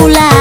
pulang